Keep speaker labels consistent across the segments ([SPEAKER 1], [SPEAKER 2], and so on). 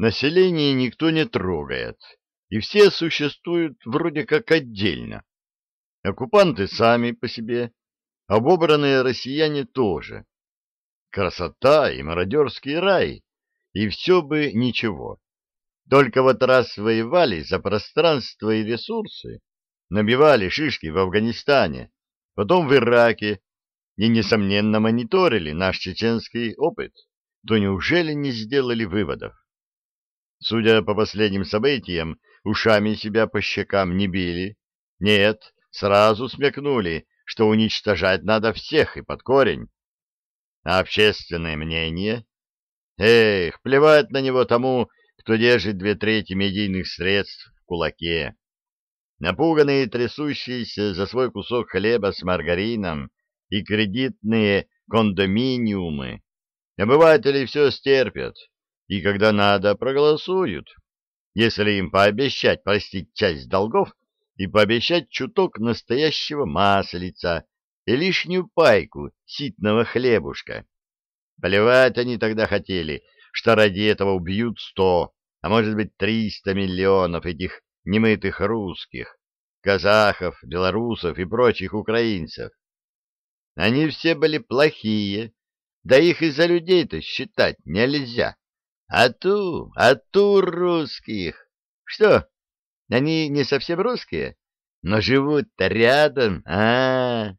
[SPEAKER 1] Население никто не трогает, и все существуют вроде как отдельно. Оккупанты сами по себе, обобранные россияне тоже. Красота и мародерский рай, и все бы ничего. Только вот раз воевали за пространство и ресурсы, набивали шишки в Афганистане, потом в Ираке и, несомненно, мониторили наш чеченский опыт, то неужели не сделали выводов? Судя по последним событиям, ушами себя по щекам не били. Нет, сразу смекнули, что уничтожать надо всех и под корень. А общественное мнение? Эх, плевать на него тому, кто держит две трети медийных средств в кулаке. Напуганные и трясущиеся за свой кусок хлеба с маргарином и кредитные кондоминиумы, обыватели все стерпят, и когда надо, проголосуют, если им пообещать простить часть долгов и пообещать чуток настоящего маслица и лишнюю пайку ситного хлебушка. Плевать они тогда хотели, что ради этого убьют сто, а может быть триста миллионов этих немытых русских, казахов, белорусов и прочих украинцев. Они все были плохие, да их из-за людей-то считать нельзя. А ту, а ту русских. Что, они не совсем русские, но живут-то рядом, а, -а, а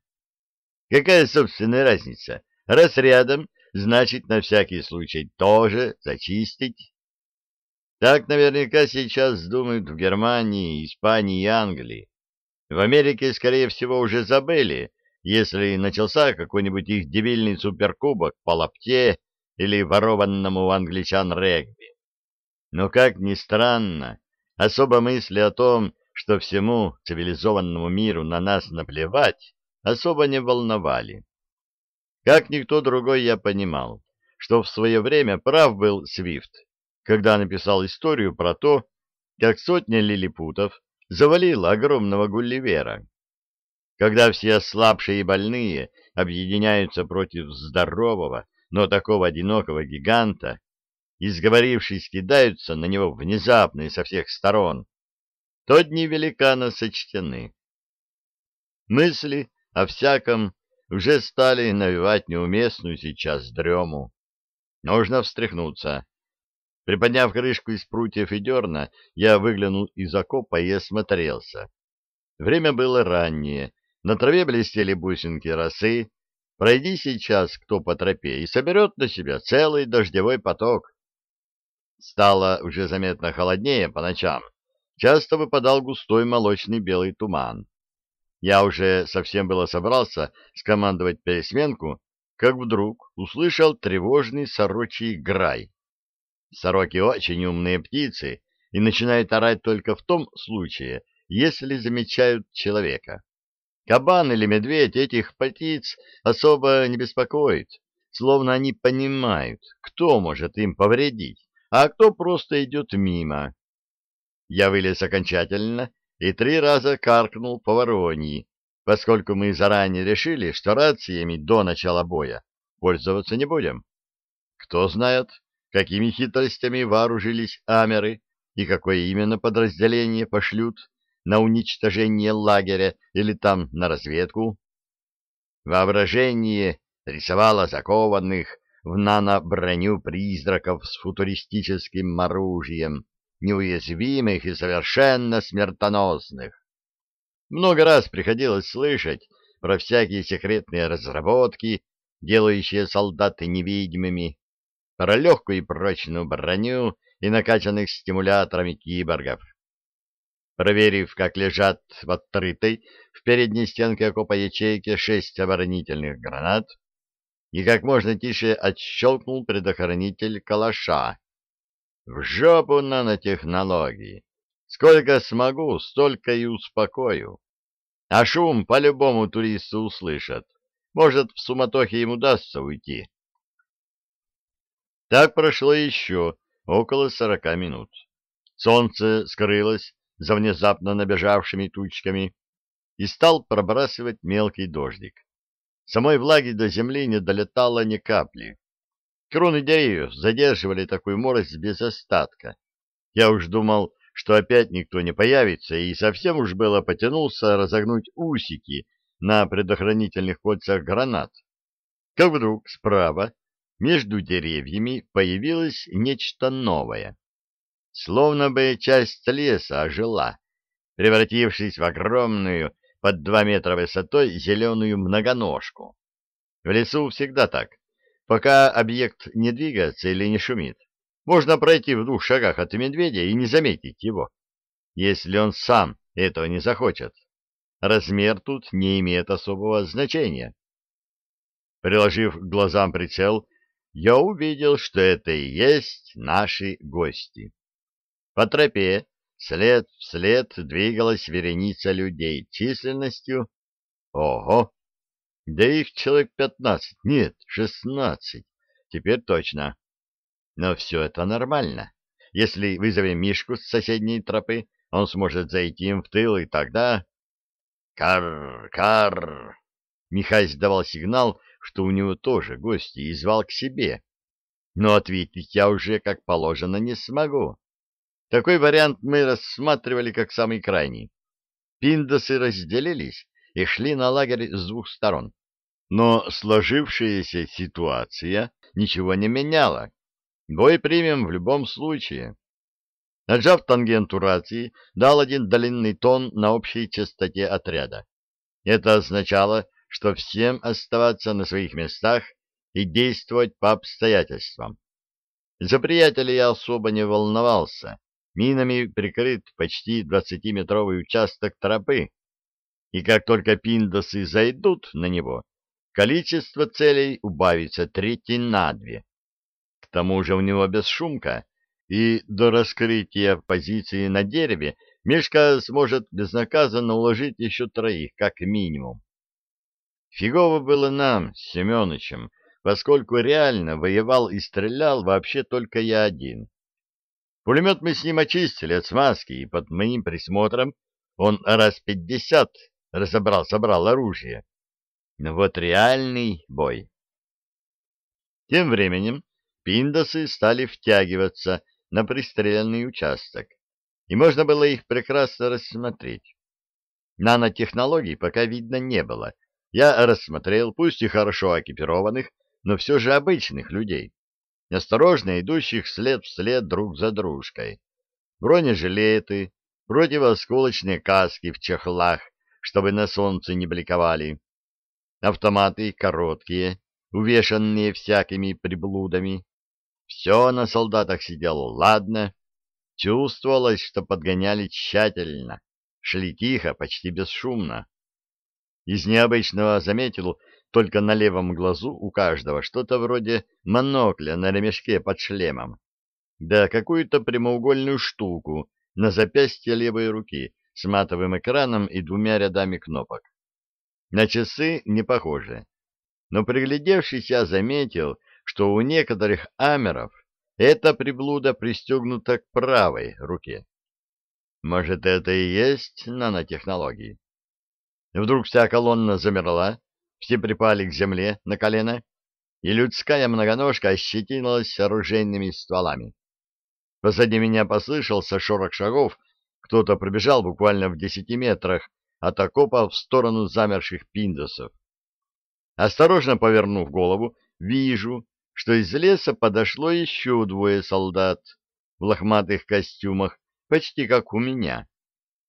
[SPEAKER 1] Какая, собственная разница? Раз рядом, значит, на всякий случай тоже зачистить. Так наверняка сейчас думают в Германии, Испании и Англии. В Америке, скорее всего, уже забыли, если начался какой-нибудь их дебильный суперкубок по лапте или ворованному у англичан регби. Но, как ни странно, особо мысли о том, что всему цивилизованному миру на нас наплевать, особо не волновали. Как никто другой я понимал, что в свое время прав был Свифт, когда написал историю про то, как сотня лилипутов завалила огромного гулливера. Когда все слабшие и больные объединяются против здорового, но такого одинокого гиганта, изговорившись, кидаются на него внезапно и со всех сторон, то дни великана сочтены. Мысли о всяком уже стали навевать неуместную сейчас дрему. Нужно встряхнуться. Приподняв крышку из прутьев и дерна, я выглянул из окопа и осмотрелся. Время было раннее, на траве блестели бусинки росы, Пройди сейчас кто по тропе и соберет на себя целый дождевой поток. Стало уже заметно холоднее по ночам. Часто выпадал густой молочный белый туман. Я уже совсем было собрался скомандовать пересменку, как вдруг услышал тревожный сорочий грай. Сороки очень умные птицы и начинают орать только в том случае, если замечают человека. Кабан или медведь этих птиц особо не беспокоит, словно они понимают, кто может им повредить, а кто просто идет мимо. Я вылез окончательно и три раза каркнул по вороньи, поскольку мы заранее решили, что рациями до начала боя пользоваться не будем. Кто знает, какими хитростями вооружились амеры и какое именно подразделение пошлют на уничтожение лагеря или там на разведку. Воображение рисовало закованных в нано-броню призраков с футуристическим оружием, неуязвимых и совершенно смертоносных. Много раз приходилось слышать про всякие секретные разработки, делающие солдаты невидимыми, про легкую и прочную броню и накачанных стимуляторами киборгов. Проверив, как лежат в открытой в передней стенке окопа ячейки шесть оборонительных гранат, и как можно тише отщелкнул предохранитель калаша. В жопу нанотехнологии. Сколько смогу, столько и успокою. А шум по-любому туристы услышат. Может, в суматохе им удастся уйти. Так прошло еще около сорока минут. Солнце скрылось за внезапно набежавшими тучками и стал пробрасывать мелкий дождик. Самой влаги до земли не долетало ни капли. Кроны деревьев задерживали такую морось без остатка. Я уж думал, что опять никто не появится, и совсем уж было потянулся разогнуть усики на предохранительных кольцах гранат. Как вдруг справа, между деревьями, появилось нечто новое. Словно бы часть леса ожила, превратившись в огромную, под два метра высотой, зеленую многоножку. В лесу всегда так. Пока объект не двигается или не шумит, можно пройти в двух шагах от медведя и не заметить его, если он сам этого не захочет. Размер тут не имеет особого значения. Приложив к глазам прицел, я увидел, что это и есть наши гости. По тропе след в след двигалась вереница людей численностью... Ого! Да их человек пятнадцать, нет, шестнадцать, теперь точно. Но все это нормально. Если вызовем Мишку с соседней тропы, он сможет зайти им в тыл, и тогда... Кар, кар! Михай давал сигнал, что у него тоже гости, и звал к себе. Но ответить я уже, как положено, не смогу. Такой вариант мы рассматривали как самый крайний. Пиндосы разделились и шли на лагерь с двух сторон. Но сложившаяся ситуация ничего не меняла. Бой примем в любом случае. Наджав тангенту рации, дал один длинный тон на общей частоте отряда. Это означало, что всем оставаться на своих местах и действовать по обстоятельствам. За приятеля я особо не волновался. Минами прикрыт почти двадцатиметровый участок тропы, и как только пиндосы зайдут на него, количество целей убавится трети на две. К тому же у него бесшумка, и до раскрытия позиции на дереве Мишка сможет безнаказанно уложить еще троих, как минимум. Фигово было нам с Семеновичем, поскольку реально воевал и стрелял вообще только я один. Пулемет мы с ним очистили от смазки, и под моим присмотром он раз пятьдесят разобрал-собрал оружие. Но вот реальный бой. Тем временем пиндосы стали втягиваться на пристреленный участок, и можно было их прекрасно рассмотреть. Нанотехнологий пока видно не было. Я рассмотрел, пусть и хорошо экипированных, но все же обычных людей, осторожно идущих след в след друг за дружкой. Бронежилеты, противоосколочные каски в чехлах, чтобы на солнце не бликовали, автоматы короткие, увешанные всякими приблудами. Все на солдатах сидело ладно, чувствовалось, что подгоняли тщательно, шли тихо, почти бесшумно. Из необычного заметил только на левом глазу у каждого что-то вроде монокля на ремешке под шлемом, да какую-то прямоугольную штуку на запястье левой руки с матовым экраном и двумя рядами кнопок. На часы не похоже, но приглядевшись я заметил, что у некоторых амеров эта приблуда пристегнута к правой руке. Может, это и есть нанотехнологии? Вдруг вся колонна замерла, все припали к земле на колено, и людская многоножка ощетинилась оружейными стволами. Позади меня послышался шорох шагов, кто-то пробежал буквально в десяти метрах от окопа в сторону замерших пиндосов. Осторожно повернув голову, вижу, что из леса подошло еще двое солдат в лохматых костюмах, почти как у меня.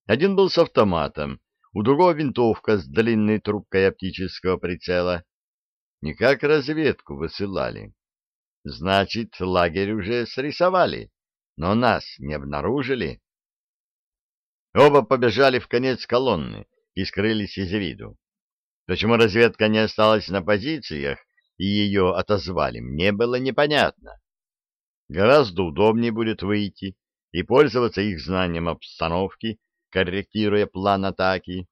[SPEAKER 1] Один был с автоматом, у другого винтовка с длинной трубкой оптического прицела. Не как разведку высылали. Значит, лагерь уже срисовали, но нас не обнаружили. Оба побежали в конец колонны и скрылись из виду. Почему разведка не осталась на позициях и ее отозвали, мне было непонятно. Гораздо удобнее будет выйти и пользоваться их знанием обстановки, корректируя план атаки.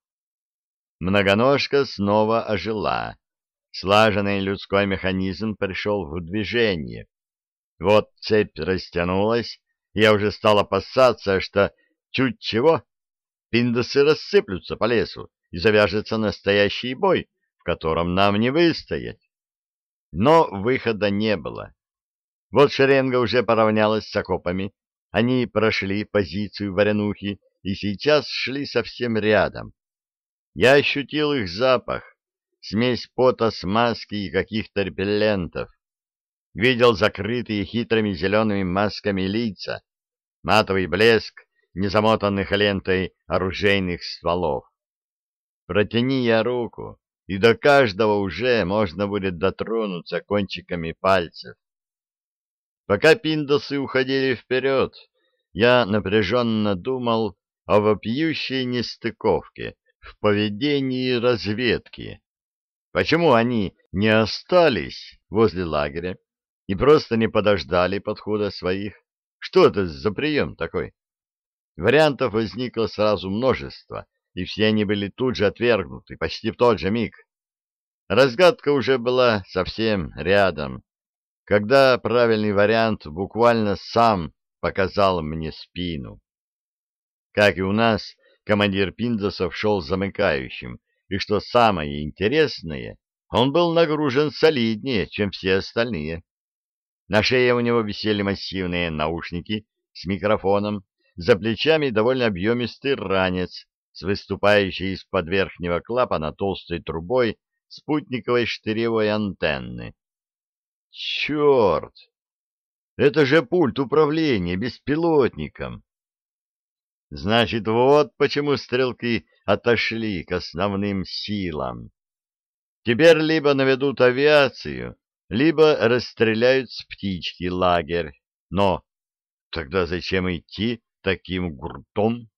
[SPEAKER 1] Многоножка снова ожила. Слаженный людской механизм пришел в движение. Вот цепь растянулась, я уже стал опасаться, что чуть чего, пиндосы рассыплются по лесу, и завяжется настоящий бой, в котором нам не выстоять. Но выхода не было. Вот шеренга уже поравнялась с окопами. Они прошли позицию варенухи и сейчас шли совсем рядом. Я ощутил их запах, смесь пота, смазки и каких-то репеллентов. Видел закрытые хитрыми зелеными масками лица, матовый блеск незамотанных лентой оружейных стволов. Протяни я руку, и до каждого уже можно будет дотронуться кончиками пальцев. Пока пиндосы уходили вперед, я напряженно думал о вопиющей нестыковке в поведении разведки. Почему они не остались возле лагеря и просто не подождали подхода своих? Что это за прием такой? Вариантов возникло сразу множество, и все они были тут же отвергнуты, почти в тот же миг. Разгадка уже была совсем рядом, когда правильный вариант буквально сам показал мне спину. Как и у нас, командир Пиндосов шел замыкающим, и что самое интересное, он был нагружен солиднее, чем все остальные. На шее у него висели массивные наушники с микрофоном, за плечами довольно объемистый ранец с выступающей из-под верхнего клапана толстой трубой спутниковой штыревой антенны. Черт! Это же пульт управления беспилотником. Значит, вот почему стрелки отошли к основным силам. Теперь либо наведут авиацию, либо расстреляют с птички лагерь. Но тогда зачем идти таким гуртом?